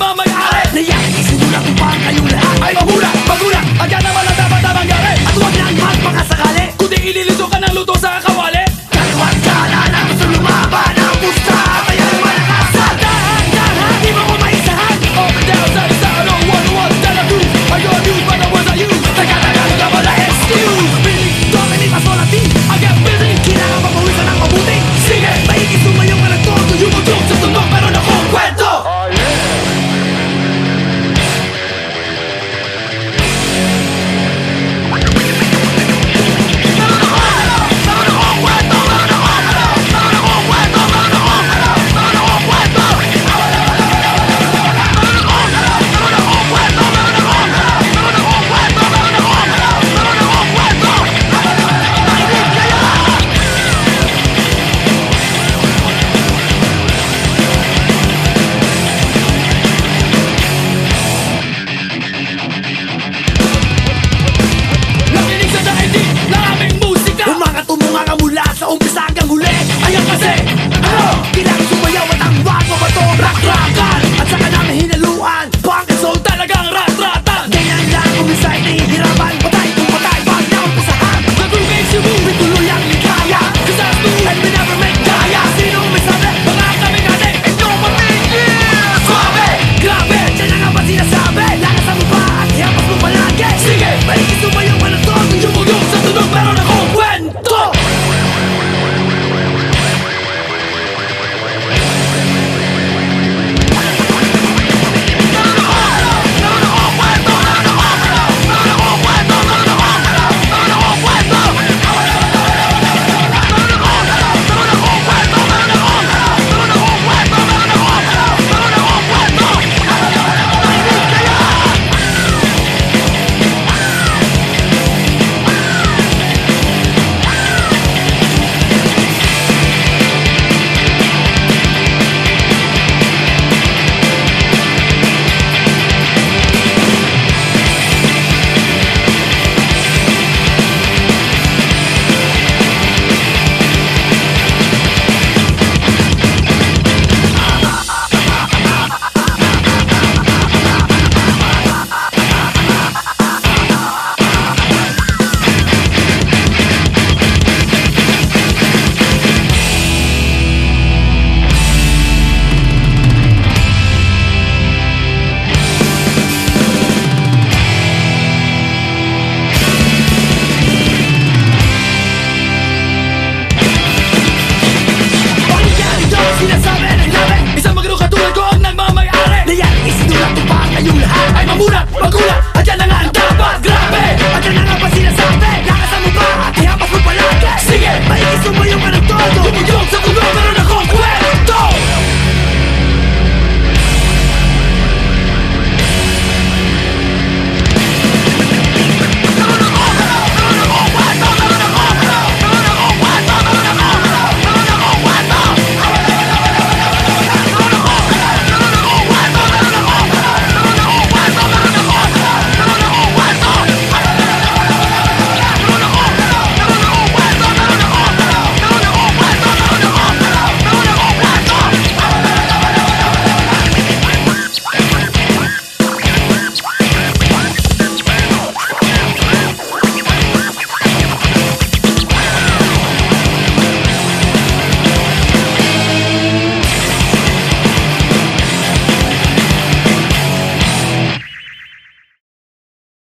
by my